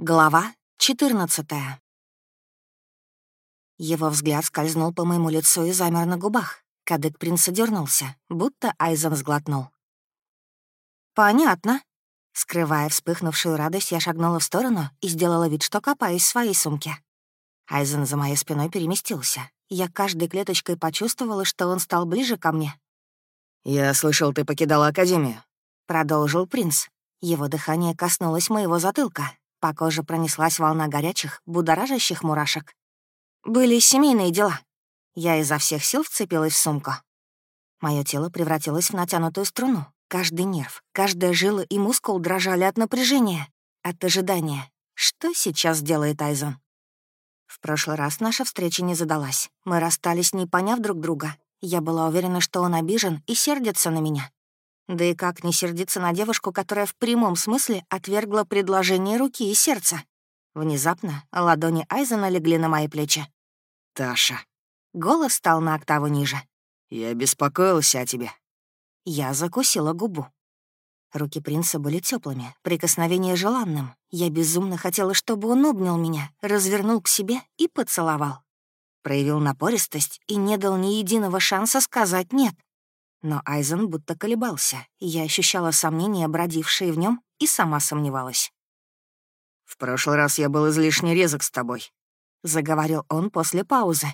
Глава 14 Его взгляд скользнул по моему лицу и замер на губах. Кадык принца дернулся, будто Айзен сглотнул. «Понятно». Скрывая вспыхнувшую радость, я шагнула в сторону и сделала вид, что копаюсь в своей сумке. Айзен за моей спиной переместился. Я каждой клеточкой почувствовала, что он стал ближе ко мне. «Я слышал, ты покидала Академию», — продолжил принц. Его дыхание коснулось моего затылка, по коже пронеслась волна горячих, будоражащих мурашек. Были семейные дела. Я изо всех сил вцепилась в сумку. Мое тело превратилось в натянутую струну. Каждый нерв, каждая жила и мускул дрожали от напряжения, от ожидания. Что сейчас сделает Айзон? В прошлый раз наша встреча не задалась. Мы расстались, не поняв друг друга. Я была уверена, что он обижен и сердится на меня. Да и как не сердиться на девушку, которая в прямом смысле отвергла предложение руки и сердца? Внезапно ладони Айзена легли на мои плечи. «Таша». Голос стал на октаву ниже. «Я беспокоился о тебе». Я закусила губу. Руки принца были теплыми, прикосновение желанным. Я безумно хотела, чтобы он обнял меня, развернул к себе и поцеловал. Проявил напористость и не дал ни единого шанса сказать «нет». Но Айзен будто колебался, и я ощущала сомнения, бродившие в нем, и сама сомневалась. «В прошлый раз я был излишне резок с тобой», — заговорил он после паузы.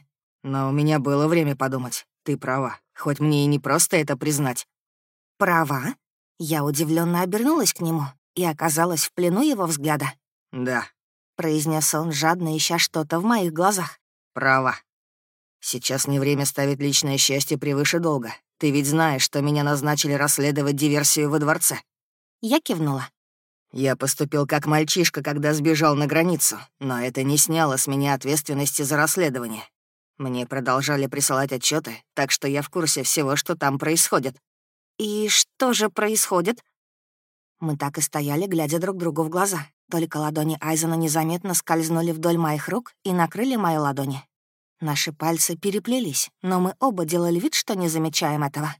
«Но у меня было время подумать. Ты права, хоть мне и не просто это признать». «Права?» Я удивленно обернулась к нему и оказалась в плену его взгляда. «Да», — произнес он, жадно ища что-то в моих глазах. «Права. Сейчас не время ставить личное счастье превыше долга. Ты ведь знаешь, что меня назначили расследовать диверсию во дворце». Я кивнула. Я поступил как мальчишка, когда сбежал на границу, но это не сняло с меня ответственности за расследование. Мне продолжали присылать отчеты, так что я в курсе всего, что там происходит. «И что же происходит?» Мы так и стояли, глядя друг другу в глаза. Только ладони Айзена незаметно скользнули вдоль моих рук и накрыли мои ладони. Наши пальцы переплелись, но мы оба делали вид, что не замечаем этого.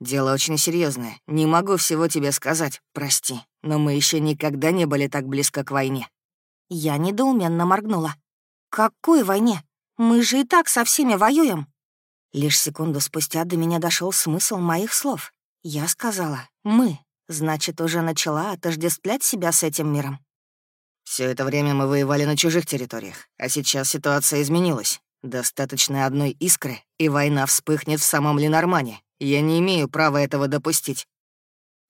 «Дело очень серьезное. Не могу всего тебе сказать, прости, но мы еще никогда не были так близко к войне». Я недоуменно моргнула. «Какой войне? Мы же и так со всеми воюем». Лишь секунду спустя до меня дошел смысл моих слов. Я сказала «мы», значит, уже начала отождествлять себя с этим миром. Все это время мы воевали на чужих территориях, а сейчас ситуация изменилась. Достаточно одной искры, и война вспыхнет в самом Ленормане. Я не имею права этого допустить.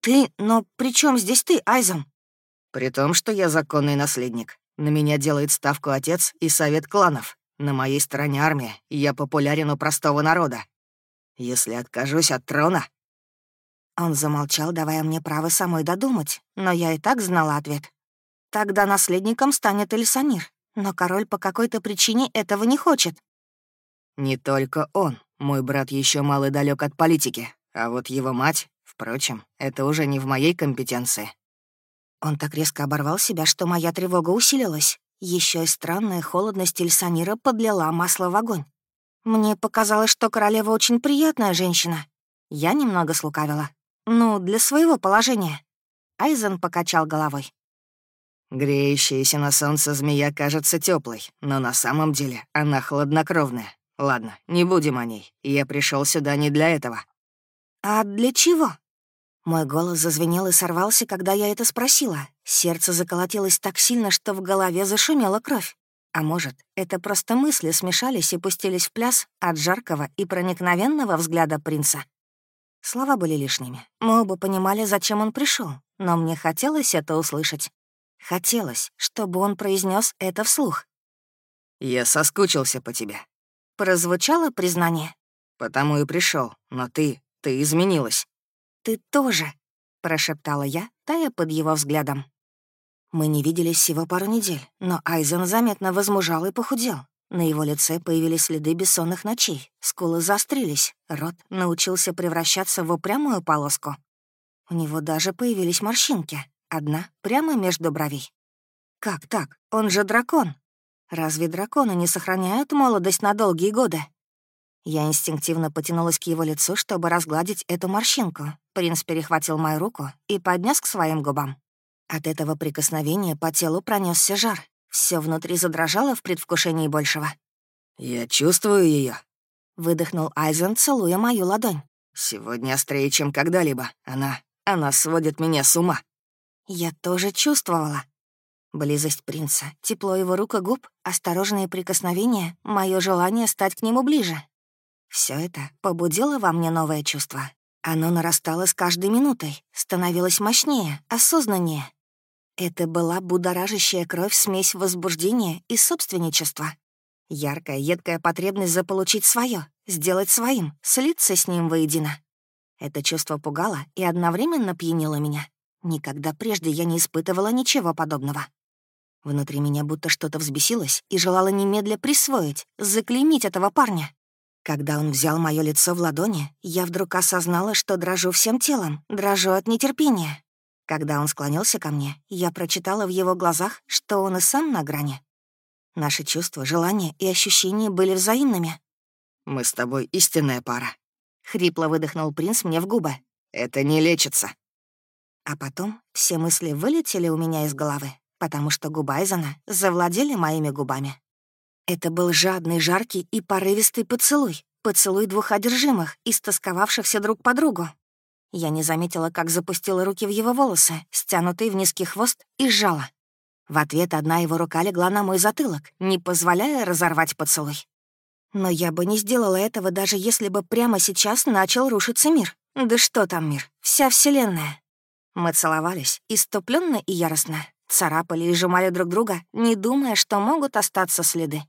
Ты, но при чем здесь ты, Айзон? При том, что я законный наследник. На меня делает ставку отец и совет кланов. На моей стороне армия, и я популярен у простого народа. Если откажусь от трона...» Он замолчал, давая мне право самой додумать, но я и так знала ответ. Тогда наследником станет Эльсанир, но король по какой-то причине этого не хочет. «Не только он. Мой брат еще мало далек от политики, а вот его мать, впрочем, это уже не в моей компетенции». Он так резко оборвал себя, что моя тревога усилилась. Еще и странная холодность Эльсанира подлила масло в огонь. Мне показалось, что королева очень приятная женщина. Я немного слукавила. Ну, для своего положения. Айзен покачал головой. Греющаяся на солнце змея кажется теплой, но на самом деле она хладнокровная. Ладно, не будем о ней. Я пришел сюда не для этого. А для чего? Мой голос зазвенел и сорвался, когда я это спросила. Сердце заколотилось так сильно, что в голове зашумела кровь. А может, это просто мысли смешались и пустились в пляс от жаркого и проникновенного взгляда принца. Слова были лишними. Мы оба понимали, зачем он пришел, но мне хотелось это услышать. Хотелось, чтобы он произнес это вслух. «Я соскучился по тебе», — прозвучало признание. «Потому и пришел, но ты, ты изменилась». «Ты тоже», — прошептала я, тая под его взглядом. Мы не виделись всего пару недель, но Айзен заметно возмужал и похудел. На его лице появились следы бессонных ночей, скулы заострились, рот научился превращаться в упрямую полоску. У него даже появились морщинки, одна прямо между бровей. Как так? Он же дракон. Разве драконы не сохраняют молодость на долгие годы? Я инстинктивно потянулась к его лицу, чтобы разгладить эту морщинку. Принц перехватил мою руку и поднес к своим губам. От этого прикосновения по телу пронесся жар. Все внутри задрожало в предвкушении большего. «Я чувствую ее, выдохнул Айзен, целуя мою ладонь. «Сегодня острее, чем когда-либо. Она... она сводит меня с ума». Я тоже чувствовала. Близость принца, тепло его рук и губ, осторожные прикосновения, мое желание стать к нему ближе. Все это побудило во мне новое чувство. Оно нарастало с каждой минутой, становилось мощнее, осознаннее. Это была будоражащая кровь смесь возбуждения и собственничества. Яркая, едкая потребность заполучить свое, сделать своим, слиться с ним воедино. Это чувство пугало и одновременно пьянило меня. Никогда прежде я не испытывала ничего подобного. Внутри меня будто что-то взбесилось и желало немедля присвоить, заклеймить этого парня. Когда он взял мое лицо в ладони, я вдруг осознала, что дрожу всем телом, дрожу от нетерпения. Когда он склонился ко мне, я прочитала в его глазах, что он и сам на грани. Наши чувства, желания и ощущения были взаимными. «Мы с тобой истинная пара», — хрипло выдохнул принц мне в губы. «Это не лечится». А потом все мысли вылетели у меня из головы, потому что губы Айзена завладели моими губами. Это был жадный, жаркий и порывистый поцелуй, поцелуй двух одержимых, истосковавшихся друг по другу, я не заметила, как запустила руки в его волосы, стянутые в низкий хвост, и сжала. В ответ одна его рука легла на мой затылок, не позволяя разорвать поцелуй. Но я бы не сделала этого, даже если бы прямо сейчас начал рушиться мир. Да что там мир? Вся Вселенная. Мы целовались, иступленно и яростно, царапали и сжимали друг друга, не думая, что могут остаться следы.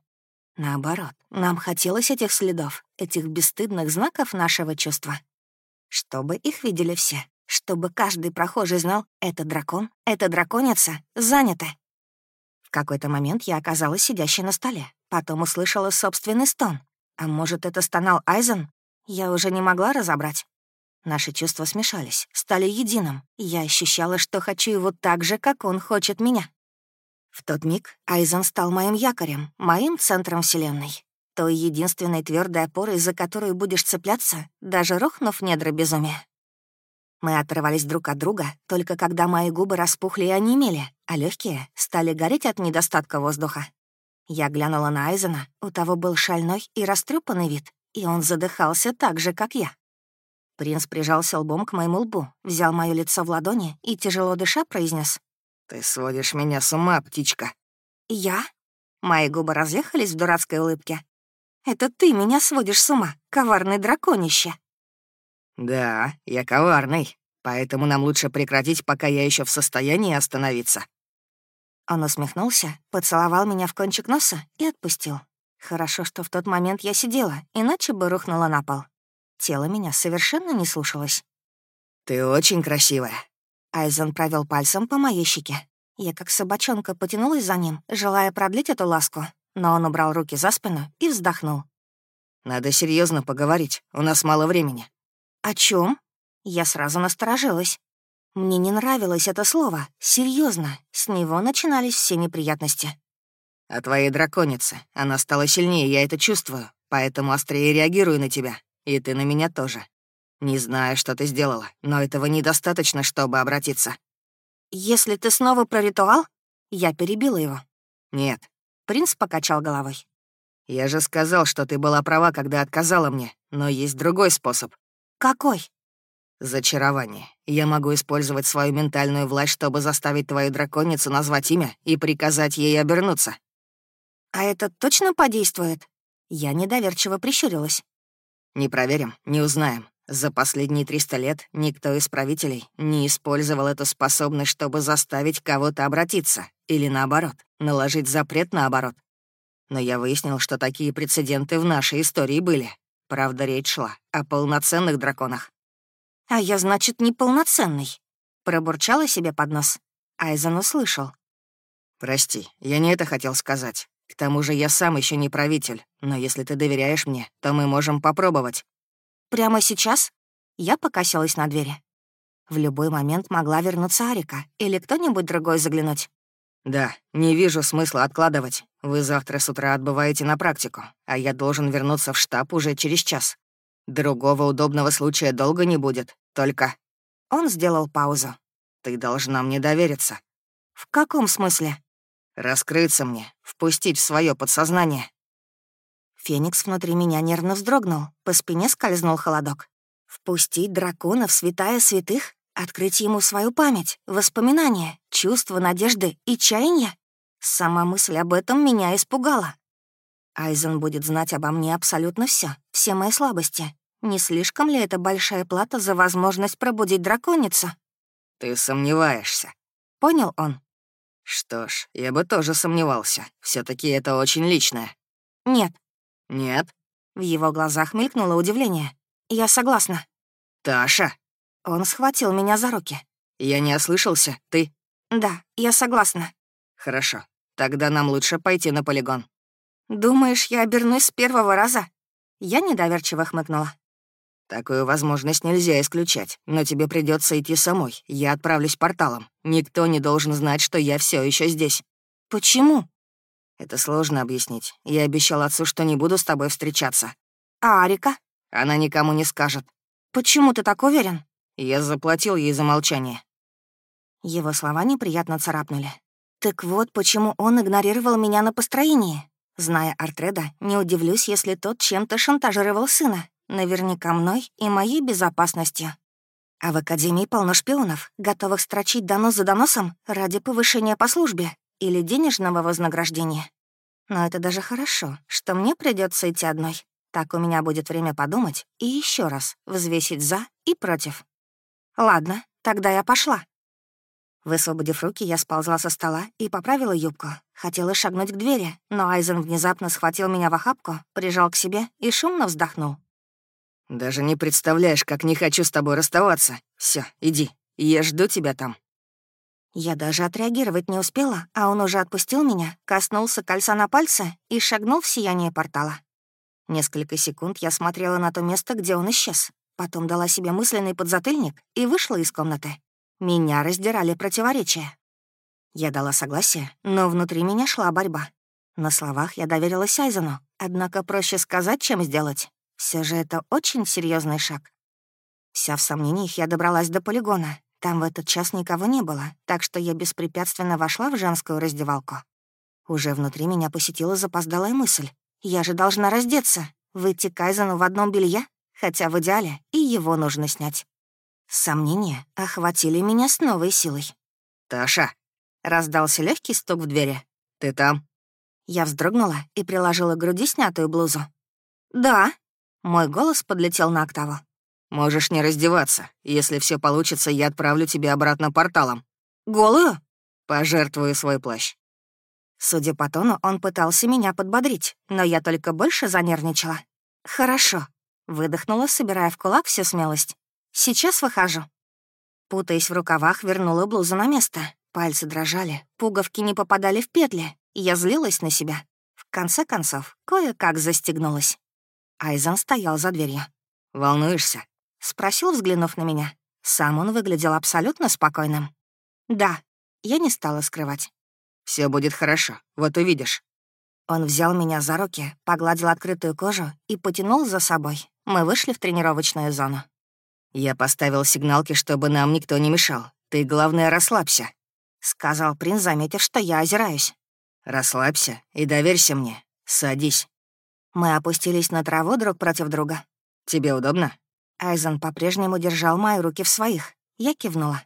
Наоборот, нам хотелось этих следов, этих бесстыдных знаков нашего чувства. Чтобы их видели все. Чтобы каждый прохожий знал, это дракон, это драконица, занято. В какой-то момент я оказалась сидящей на столе. Потом услышала собственный стон. А может, это стонал Айзен? Я уже не могла разобрать. Наши чувства смешались, стали единым. Я ощущала, что хочу его так же, как он хочет меня. В тот миг Айзен стал моим якорем, моим центром Вселенной той единственной твердой опорой, за которую будешь цепляться, даже рухнув недра безумия. Мы отрывались друг от друга, только когда мои губы распухли и онемели, а легкие стали гореть от недостатка воздуха. Я глянула на Айзена, у того был шальной и растрепанный вид, и он задыхался так же, как я. Принц прижался лбом к моему лбу, взял мое лицо в ладони и, тяжело дыша, произнес: «Ты сводишь меня с ума, птичка». «Я?» Мои губы разъехались в дурацкой улыбке. Это ты меня сводишь с ума, коварный драконище». «Да, я коварный, поэтому нам лучше прекратить, пока я еще в состоянии остановиться». Он усмехнулся, поцеловал меня в кончик носа и отпустил. Хорошо, что в тот момент я сидела, иначе бы рухнула на пол. Тело меня совершенно не слушалось. «Ты очень красивая». Айзен провел пальцем по моей щеке. Я как собачонка потянулась за ним, желая продлить эту ласку, но он убрал руки за спину и вздохнул. «Надо серьезно поговорить, у нас мало времени». «О чем? Я сразу насторожилась. Мне не нравилось это слово. Серьезно, с него начинались все неприятности. «О твоей драконице. Она стала сильнее, я это чувствую, поэтому острее реагирую на тебя. И ты на меня тоже. Не знаю, что ты сделала, но этого недостаточно, чтобы обратиться». «Если ты снова про ритуал?» Я перебила его. «Нет, Принц покачал головой. «Я же сказал, что ты была права, когда отказала мне, но есть другой способ». «Какой?» «Зачарование. Я могу использовать свою ментальную власть, чтобы заставить твою драконицу назвать имя и приказать ей обернуться». «А это точно подействует?» Я недоверчиво прищурилась. «Не проверим, не узнаем. За последние 300 лет никто из правителей не использовал эту способность, чтобы заставить кого-то обратиться. Или наоборот, наложить запрет наоборот. Но я выяснил, что такие прецеденты в нашей истории были. Правда, речь шла о полноценных драконах. «А я, значит, неполноценный», — пробурчала себе под нос. Айзен услышал. «Прости, я не это хотел сказать. К тому же я сам еще не правитель, но если ты доверяешь мне, то мы можем попробовать». «Прямо сейчас?» Я покосилась на двери. В любой момент могла вернуться Арика или кто-нибудь другой заглянуть. «Да, не вижу смысла откладывать. Вы завтра с утра отбываете на практику, а я должен вернуться в штаб уже через час. Другого удобного случая долго не будет, только...» Он сделал паузу. «Ты должна мне довериться. В каком смысле? Раскрыться мне, впустить в свое подсознание. Феникс внутри меня нервно вздрогнул, по спине скользнул холодок. Впустить дракона в святая святых? Открыть ему свою память, воспоминания, чувства, надежды и чаяния? Сама мысль об этом меня испугала. Айзен будет знать обо мне абсолютно все, все мои слабости. Не слишком ли это большая плата за возможность пробудить драконицу? Ты сомневаешься. Понял он. Что ж, я бы тоже сомневался. все таки это очень личное. Нет. Нет? В его глазах мелькнуло удивление. Я согласна. Таша. Он схватил меня за руки. Я не ослышался, ты? Да, я согласна. Хорошо. Тогда нам лучше пойти на полигон. Думаешь, я обернусь с первого раза? Я недоверчиво хмыкнула. Такую возможность нельзя исключать, но тебе придется идти самой. Я отправлюсь порталом. Никто не должен знать, что я все еще здесь. Почему? Это сложно объяснить. Я обещал отцу, что не буду с тобой встречаться. А Арика? Она никому не скажет. Почему ты так уверен? Я заплатил ей за молчание. Его слова неприятно царапнули. Так вот, почему он игнорировал меня на построении. Зная Артреда, не удивлюсь, если тот чем-то шантажировал сына, Наверняка мной и моей безопасностью. А в Академии полно шпионов, готовых строчить донос за доносом ради повышения по службе или денежного вознаграждения. Но это даже хорошо, что мне придется идти одной. Так у меня будет время подумать и еще раз взвесить «за» и «против». Ладно, тогда я пошла. Высвободив руки, я сползла со стола и поправила юбку. Хотела шагнуть к двери, но Айзен внезапно схватил меня в охапку, прижал к себе и шумно вздохнул. Даже не представляешь, как не хочу с тобой расставаться. Все, иди, я жду тебя там». Я даже отреагировать не успела, а он уже отпустил меня, коснулся кольца на пальце и шагнул в сияние портала. Несколько секунд я смотрела на то место, где он исчез. Потом дала себе мысленный подзатыльник и вышла из комнаты. Меня раздирали противоречия. Я дала согласие, но внутри меня шла борьба. На словах я доверилась Айзену, однако проще сказать, чем сделать. Все же это очень серьезный шаг. Вся в сомнениях я добралась до полигона. Там в этот час никого не было, так что я беспрепятственно вошла в женскую раздевалку. Уже внутри меня посетила запоздалая мысль. Я же должна раздеться, выйти к Кайзену в одном белье, хотя в идеале и его нужно снять. Сомнения охватили меня с новой силой. «Таша!» — раздался легкий стук в двери. «Ты там?» Я вздрогнула и приложила к груди снятую блузу. «Да», мой голос подлетел на октаву. «Можешь не раздеваться. Если все получится, я отправлю тебя обратно порталом». «Голую?» «Пожертвую свой плащ». Судя по тону, он пытался меня подбодрить, но я только больше занервничала. «Хорошо», — выдохнула, собирая в кулак всю смелость. «Сейчас выхожу». Путаясь в рукавах, вернула блузу на место. Пальцы дрожали, пуговки не попадали в петли, я злилась на себя. В конце концов, кое-как застегнулась. Айзен стоял за дверью. «Волнуешься?» — спросил, взглянув на меня. Сам он выглядел абсолютно спокойным. «Да», — я не стала скрывать. Все будет хорошо, вот увидишь». Он взял меня за руки, погладил открытую кожу и потянул за собой. Мы вышли в тренировочную зону. «Я поставил сигналки, чтобы нам никто не мешал. Ты, главное, расслабься», — сказал принц, заметив, что я озираюсь. «Расслабься и доверься мне. Садись». Мы опустились на траву друг против друга. «Тебе удобно?» Айзен по-прежнему держал мои руки в своих. Я кивнула.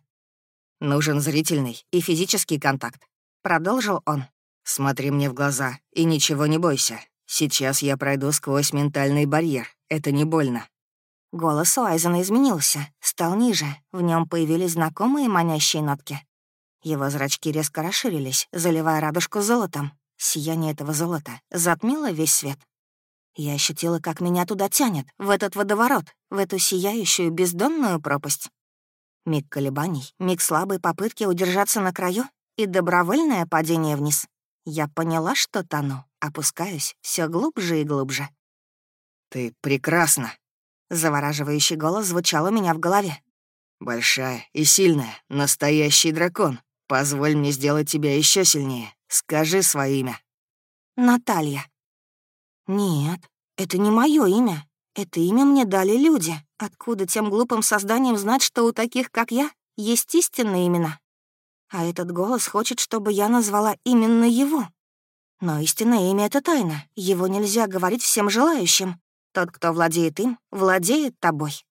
«Нужен зрительный и физический контакт», — продолжил он. «Смотри мне в глаза и ничего не бойся. Сейчас я пройду сквозь ментальный барьер. Это не больно». Голос у Айзена изменился, стал ниже. В нем появились знакомые манящие нотки. Его зрачки резко расширились, заливая радужку золотом. Сияние этого золота затмило весь свет. Я ощутила, как меня туда тянет, в этот водоворот, в эту сияющую бездонную пропасть. Миг колебаний, миг слабой попытки удержаться на краю и добровольное падение вниз. Я поняла, что тону, опускаюсь все глубже и глубже. «Ты прекрасна!» Завораживающий голос звучал у меня в голове. «Большая и сильная, настоящий дракон. Позволь мне сделать тебя еще сильнее. Скажи свое имя». «Наталья», «Нет, это не мое имя. Это имя мне дали люди. Откуда тем глупым созданиям знать, что у таких, как я, есть истинные имена?» А этот голос хочет, чтобы я назвала именно его. Но истинное имя — это тайна. Его нельзя говорить всем желающим. Тот, кто владеет им, владеет тобой.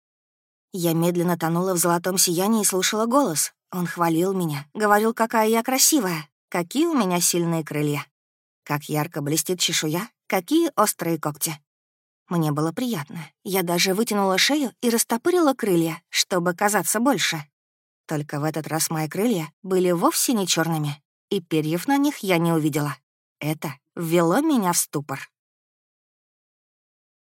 Я медленно тонула в золотом сиянии и слушала голос. Он хвалил меня, говорил, какая я красивая, какие у меня сильные крылья, как ярко блестит чешуя, какие острые когти. Мне было приятно. Я даже вытянула шею и растопырила крылья, чтобы казаться больше. Только в этот раз мои крылья были вовсе не черными, и перьев на них я не увидела. Это ввело меня в ступор.